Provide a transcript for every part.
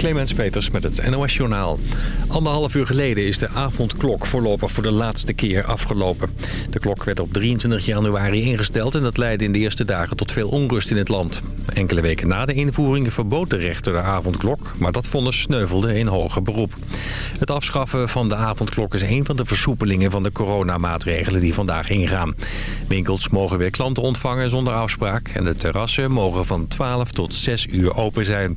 Clemens Peters met het NOS Journaal. Anderhalf uur geleden is de avondklok voorlopig voor de laatste keer afgelopen. De klok werd op 23 januari ingesteld en dat leidde in de eerste dagen tot veel onrust in het land. Enkele weken na de invoering verbood de rechter de avondklok, maar dat vonden sneuvelde in hoger beroep. Het afschaffen van de avondklok is een van de versoepelingen van de coronamaatregelen die vandaag ingaan. Winkels mogen weer klanten ontvangen zonder afspraak en de terrassen mogen van 12 tot 6 uur open zijn.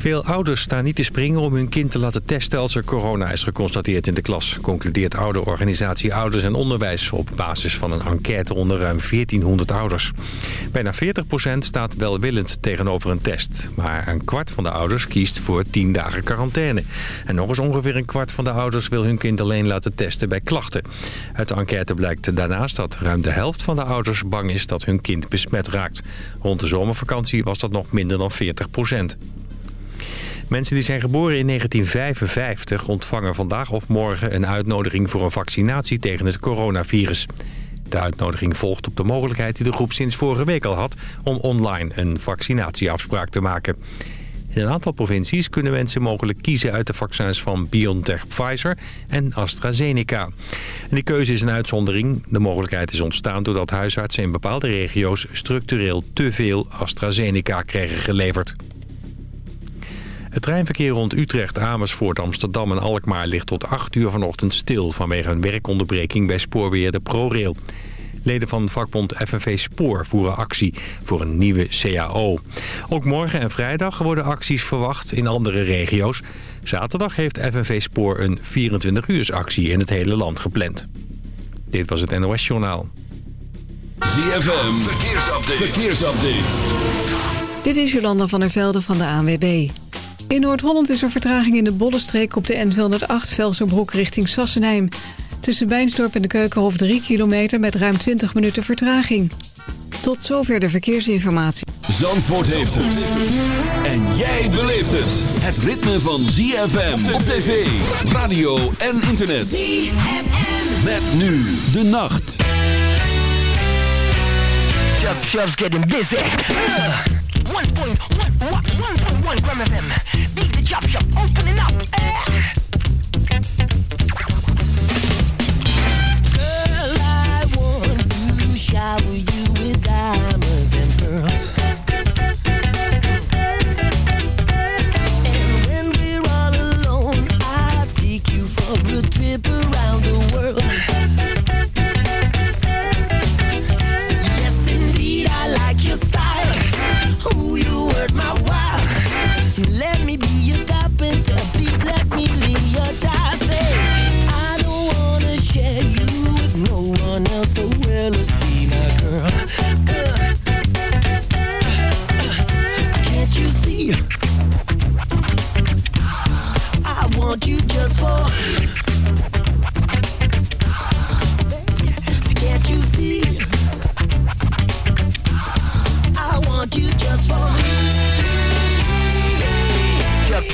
Veel ouders staan niet te springen om hun kind te laten testen als er corona is geconstateerd in de klas, concludeert ouderorganisatie Ouders en Onderwijs op basis van een enquête onder ruim 1400 ouders. Bijna 40% staat welwillend tegenover een test, maar een kwart van de ouders kiest voor 10 dagen quarantaine. En nog eens ongeveer een kwart van de ouders wil hun kind alleen laten testen bij klachten. Uit de enquête blijkt daarnaast dat ruim de helft van de ouders bang is dat hun kind besmet raakt. Rond de zomervakantie was dat nog minder dan 40%. Mensen die zijn geboren in 1955 ontvangen vandaag of morgen een uitnodiging voor een vaccinatie tegen het coronavirus. De uitnodiging volgt op de mogelijkheid die de groep sinds vorige week al had om online een vaccinatieafspraak te maken. In een aantal provincies kunnen mensen mogelijk kiezen uit de vaccins van BioNTech Pfizer en AstraZeneca. En die keuze is een uitzondering. De mogelijkheid is ontstaan doordat huisartsen in bepaalde regio's structureel te veel AstraZeneca kregen geleverd. Het treinverkeer rond Utrecht, Amersfoort, Amsterdam en Alkmaar ligt tot 8 uur vanochtend stil vanwege een werkonderbreking bij spoorweerder ProRail. Leden van vakbond FNV Spoor voeren actie voor een nieuwe CAO. Ook morgen en vrijdag worden acties verwacht in andere regio's. Zaterdag heeft FNV Spoor een 24-uursactie in het hele land gepland. Dit was het NOS Journaal. ZFM, verkeersupdate. verkeersupdate. Dit is Jolanda van der Velde van de ANWB. In Noord-Holland is er vertraging in de Bollenstreek op de N208 Velserbroek richting Sassenheim. Tussen Bijnsdorp en de Keukenhof 3 kilometer met ruim 20 minuten vertraging. Tot zover de verkeersinformatie. Zandvoort heeft het. En jij beleeft het. Het ritme van ZFM op tv, radio en internet. ZFM. Met nu de nacht. Getting busy. Uh. 1.1 gram of them. Beat the chop shop, opening up. Eh. Girl, I want to shower you with diamonds and pearls.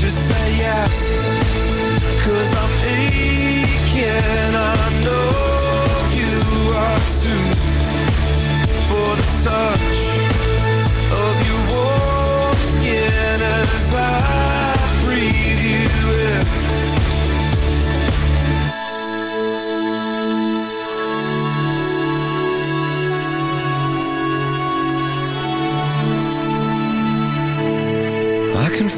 just say yes, cause I'm aching. I know you are too. For the touch of your warm skin as I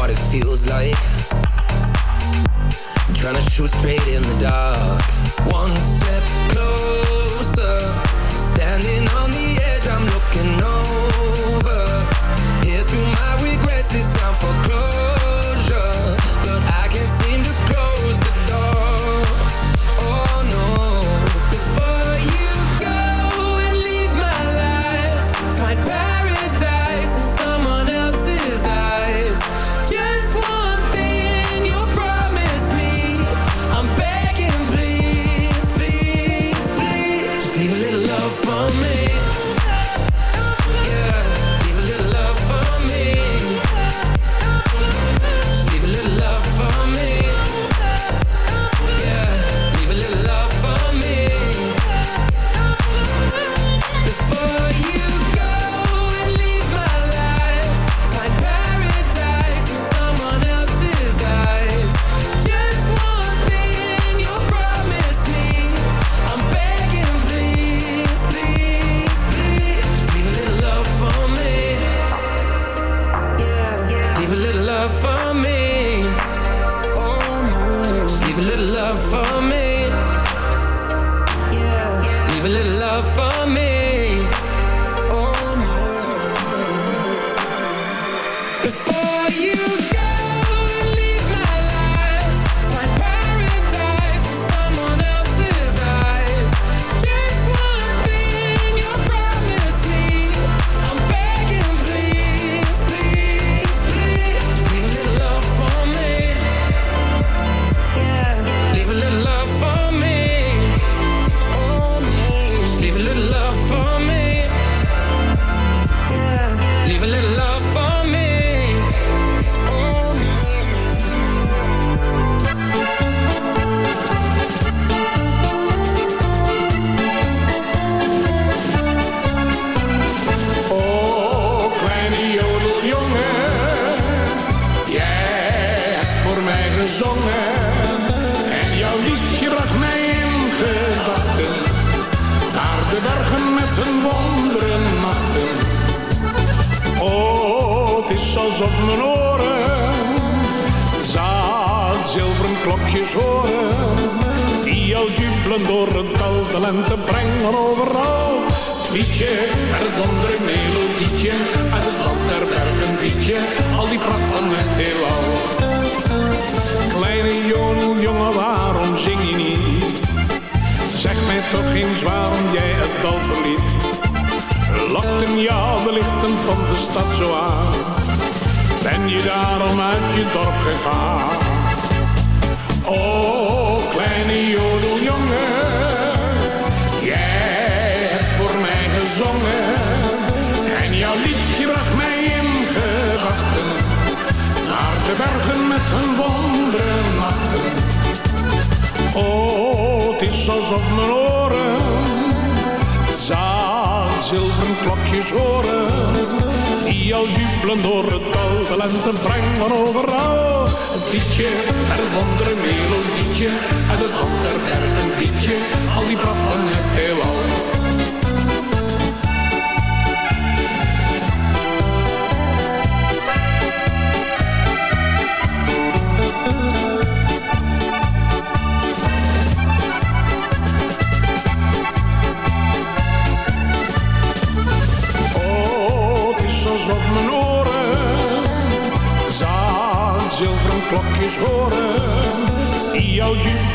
what it feels like. Trying to shoot straight in the dark. One step closer, standing on the edge, I'm looking over. Here's to my regrets, it's time for closure.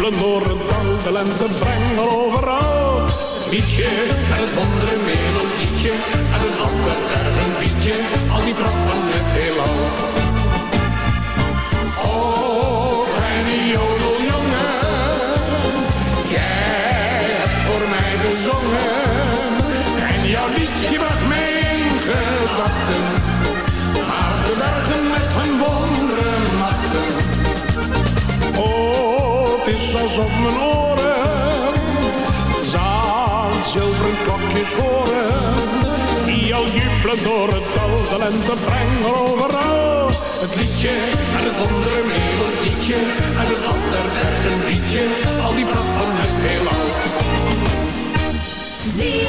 Een door het dal, de lente brengen overal. Liedje, met een andere melodietje, en een ander erg een bietje. Op mijn oren. Zaan zilveren klokjes horen. Die al jubelen door het dal. De lente brengt overal. Het liedje en het andere melodietje. En het ander echt een liedje. Al die pracht van het heelal. Zie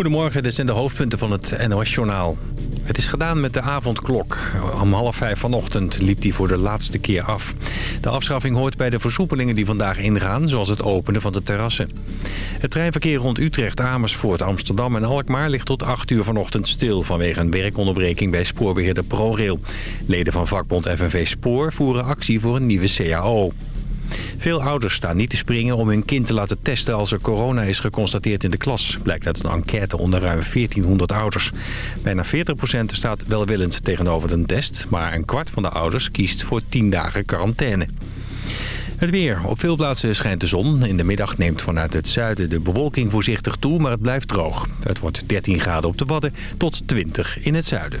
Goedemorgen, dit zijn de hoofdpunten van het NOS-journaal. Het is gedaan met de avondklok. Om half vijf vanochtend liep die voor de laatste keer af. De afschaffing hoort bij de versoepelingen die vandaag ingaan... zoals het openen van de terrassen. Het treinverkeer rond Utrecht, Amersfoort, Amsterdam en Alkmaar... ligt tot 8 uur vanochtend stil vanwege een werkonderbreking... bij spoorbeheerder ProRail. Leden van vakbond FNV Spoor voeren actie voor een nieuwe CAO. Veel ouders staan niet te springen om hun kind te laten testen als er corona is geconstateerd in de klas. Blijkt uit een enquête onder ruim 1400 ouders. Bijna 40% staat welwillend tegenover een test, maar een kwart van de ouders kiest voor 10 dagen quarantaine. Het weer. Op veel plaatsen schijnt de zon. In de middag neemt vanuit het zuiden de bewolking voorzichtig toe, maar het blijft droog. Het wordt 13 graden op de Wadden tot 20 in het zuiden.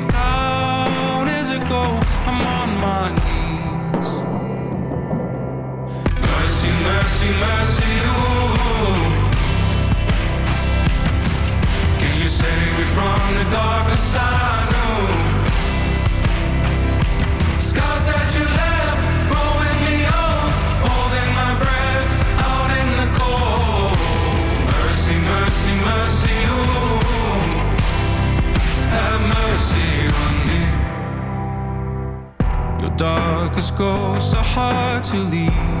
Mercy, mercy, ooh. Can you save me from the darkness I know? Scars that you left growing me old, holding my breath out in the cold. Mercy, mercy, mercy, ooh. Have mercy on me. Your darkest ghosts are hard to leave.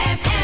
F.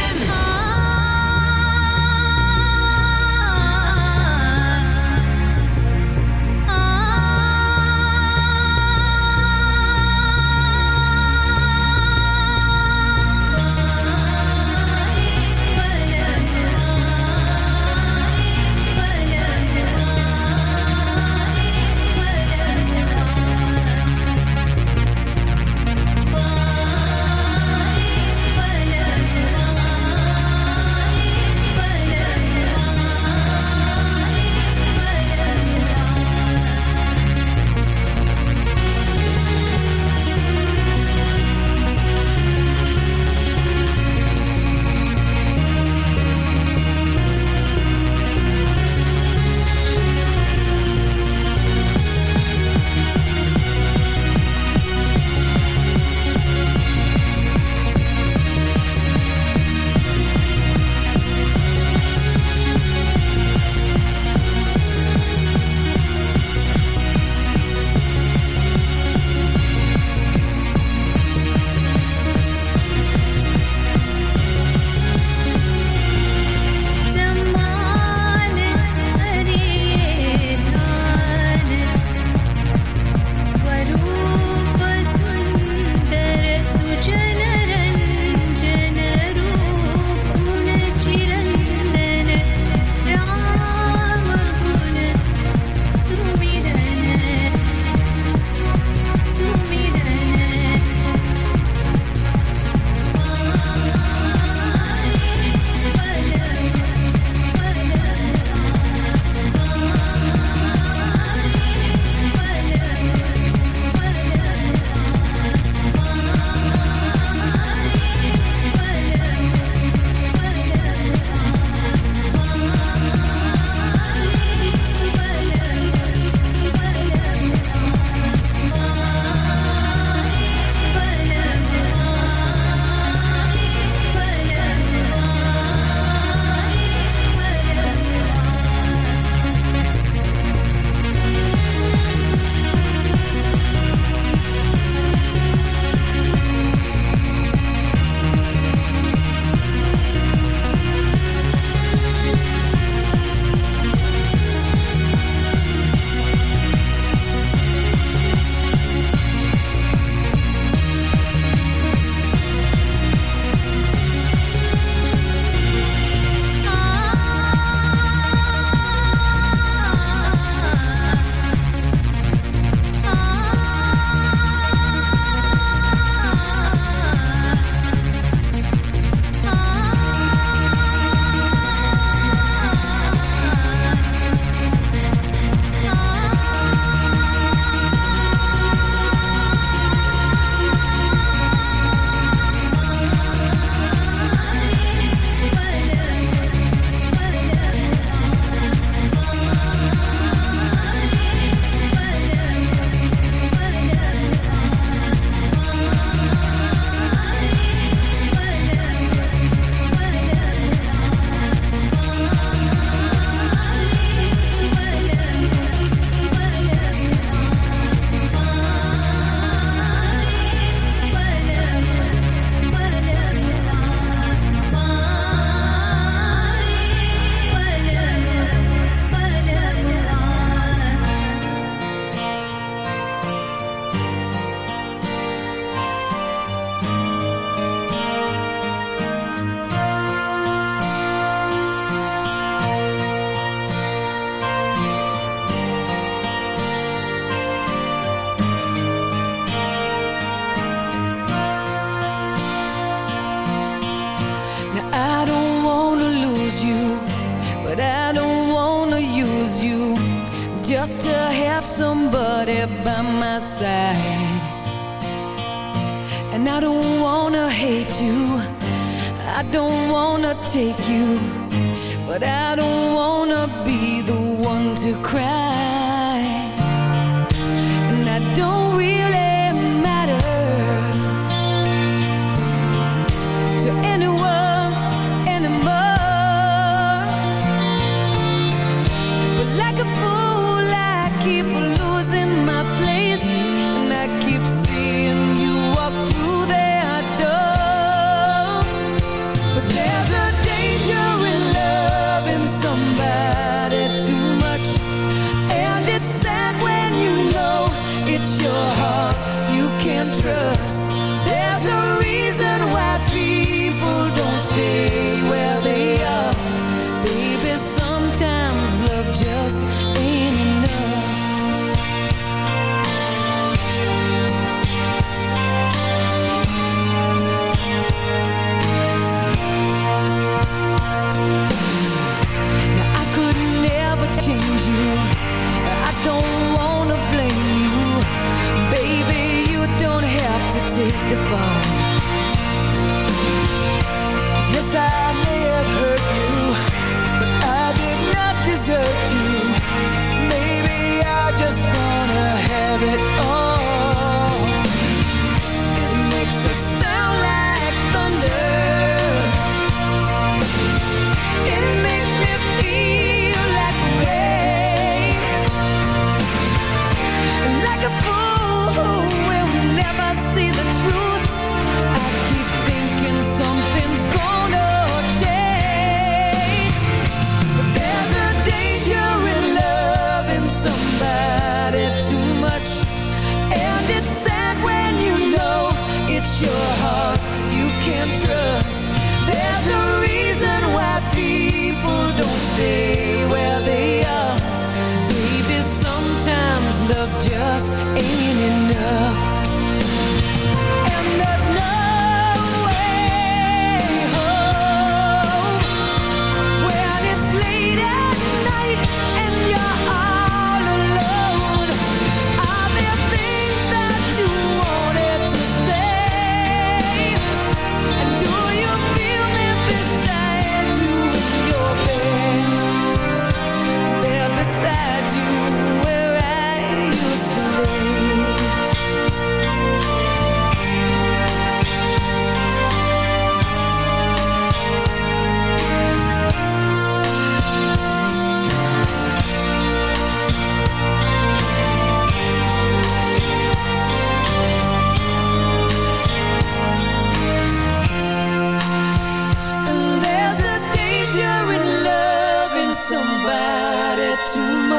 Phone.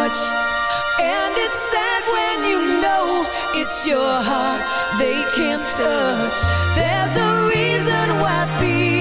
much. And it's sad when you know It's your heart they can't touch. There's a reason why people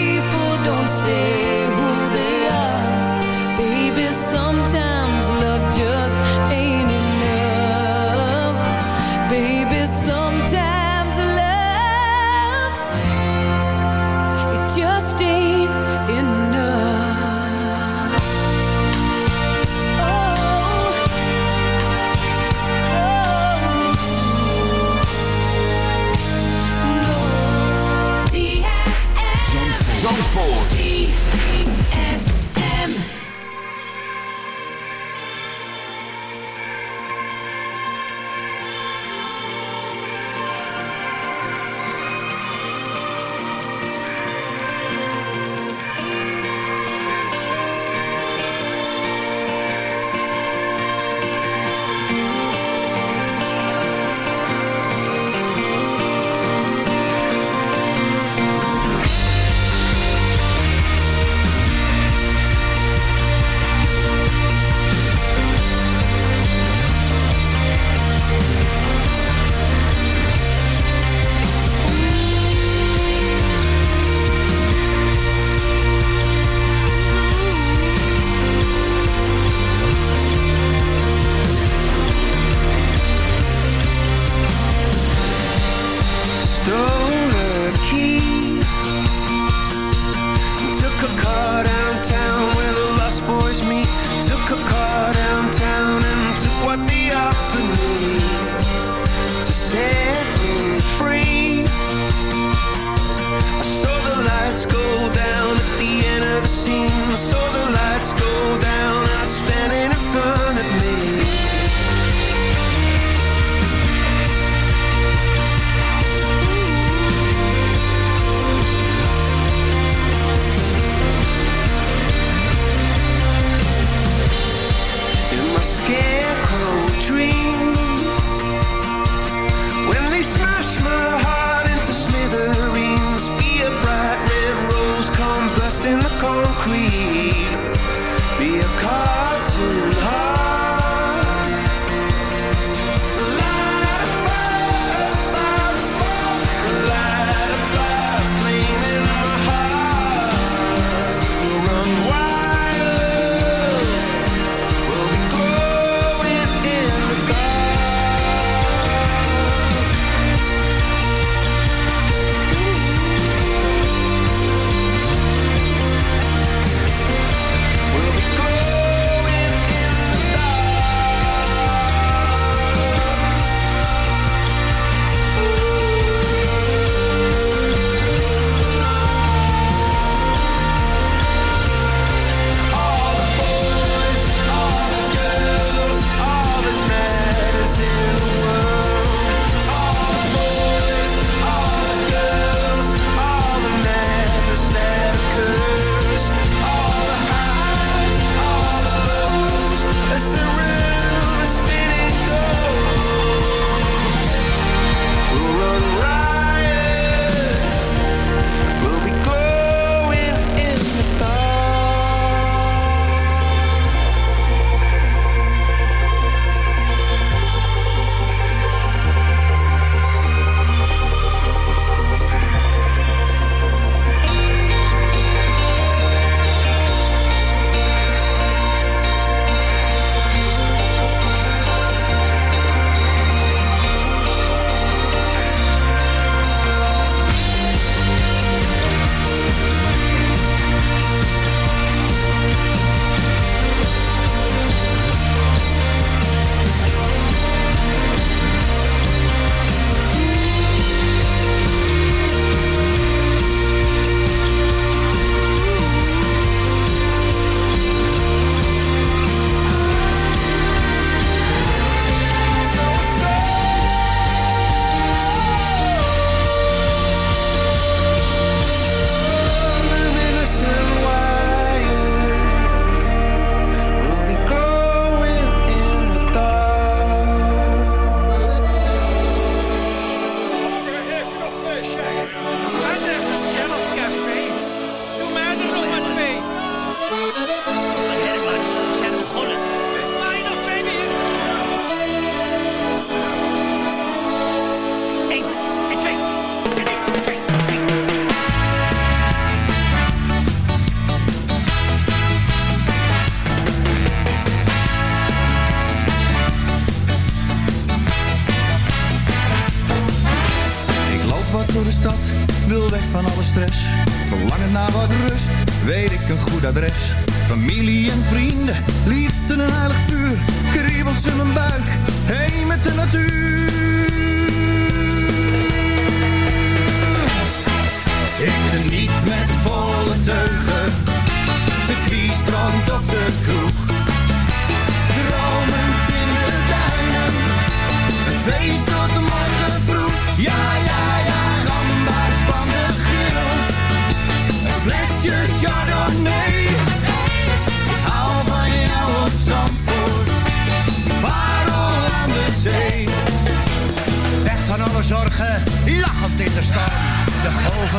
avontuur.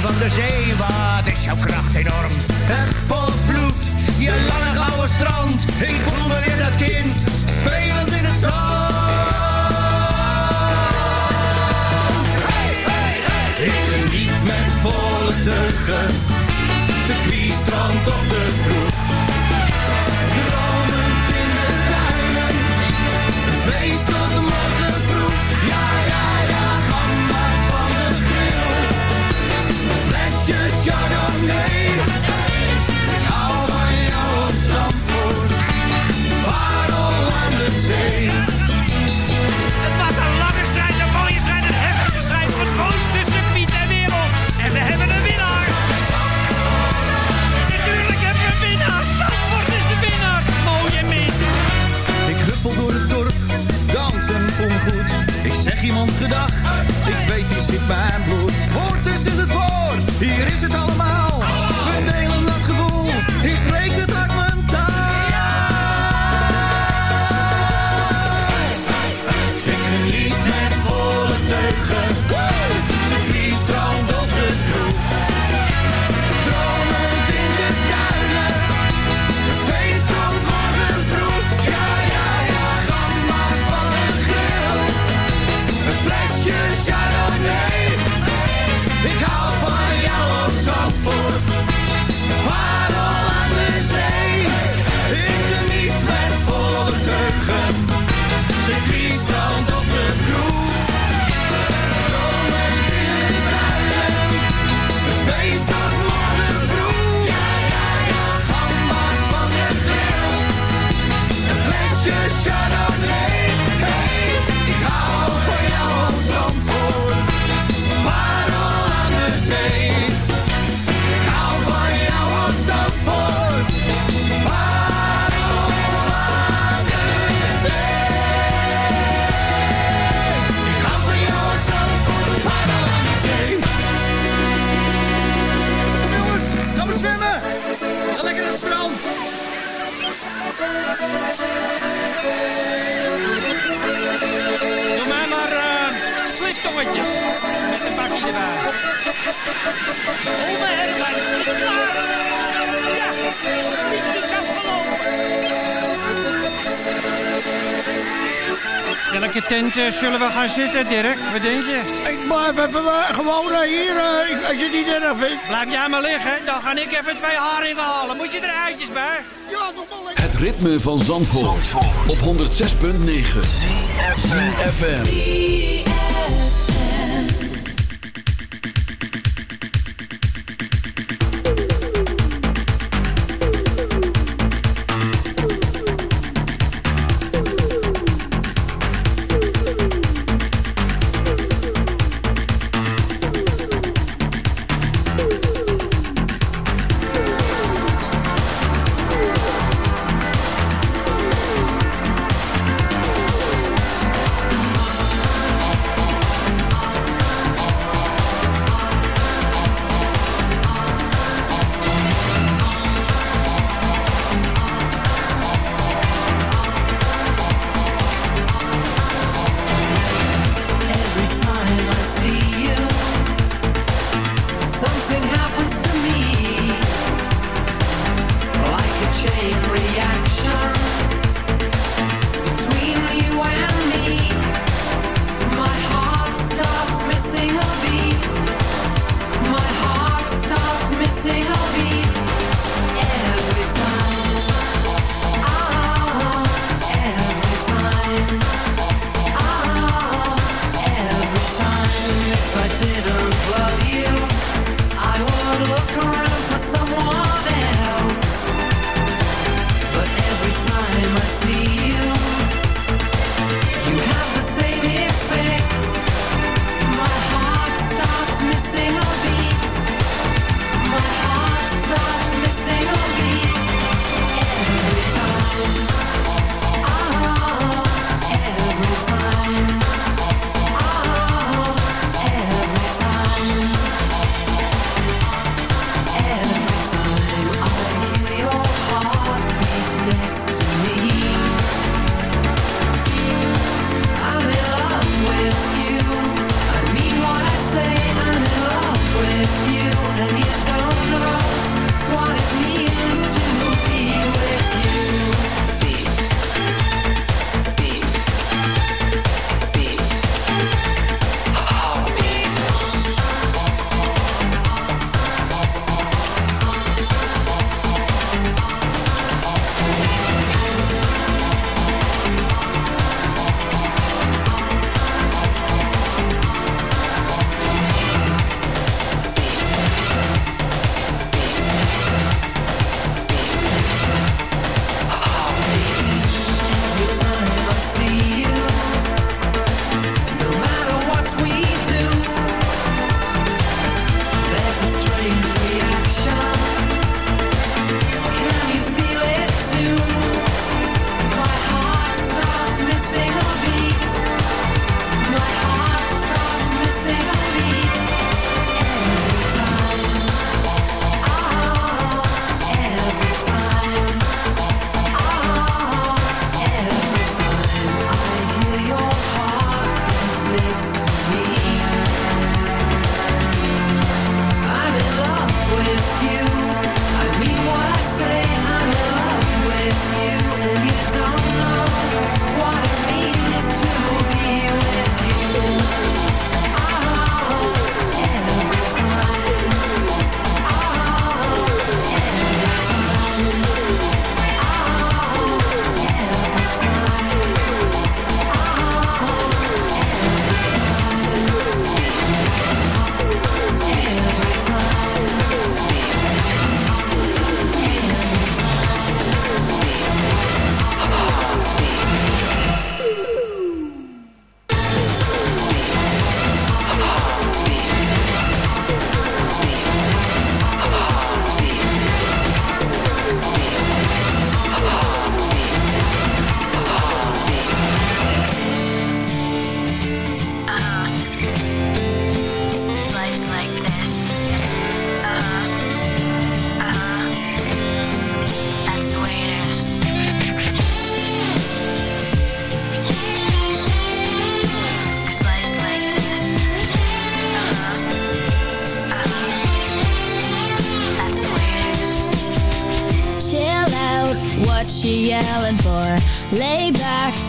van de zee, wat is jouw kracht enorm? Het potvloed, je lange gouden strand, ik voel me weer dat kind, spelend in het zand. Hey, hey, hey. Ik geniet met volle teuggen, circuit, strand of de kroeg. Dromend in de duinen, een feest tot morgen vroeg, ja iemand gedacht. Ik weet, die zit bij mijn bloed. Hoort eens in het woord, hier is het allemaal. zullen we gaan zitten, Dirk. Wat denk je? Ik blijf even uh, gewoon eh, hier, eh, als je het niet erg vindt. Blijf jij maar liggen, dan ga ik even twee haringen halen. Moet je er eitjes bij? Ja, nog wel. lekker. Het ritme van Zandvoort, Zandvoort. op 106.9. FM.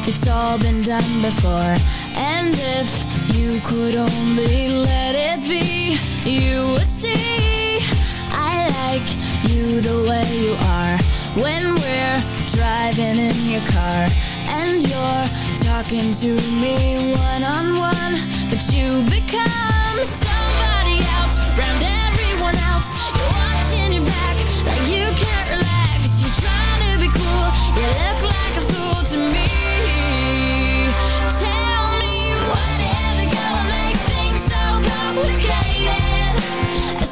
It's all been done before. And if you could only let it be, you would see. I like you the way you are when we're driving in your car and you're talking to me one on one, but you become somebody else round everyone else. You're watching your back like you can't relax. You're trying to be cool, you look like a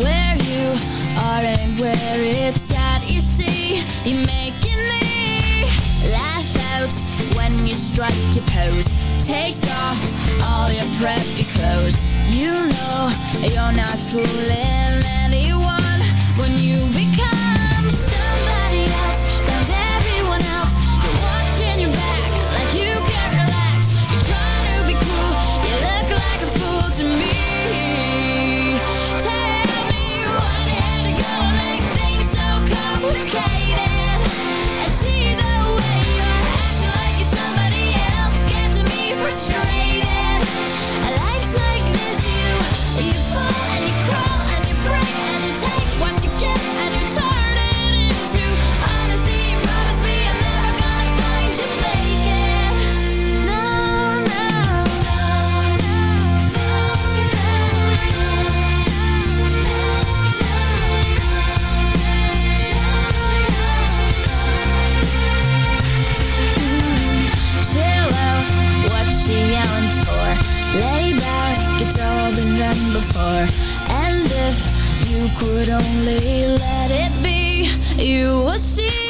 Where you are and where it's at, you see, you're making me laugh out when you strike your pose. Take off all your preppy clothes. You know you're not fooling anyone when you become Lay back, it's all been done before. And if you could only let it be, you will see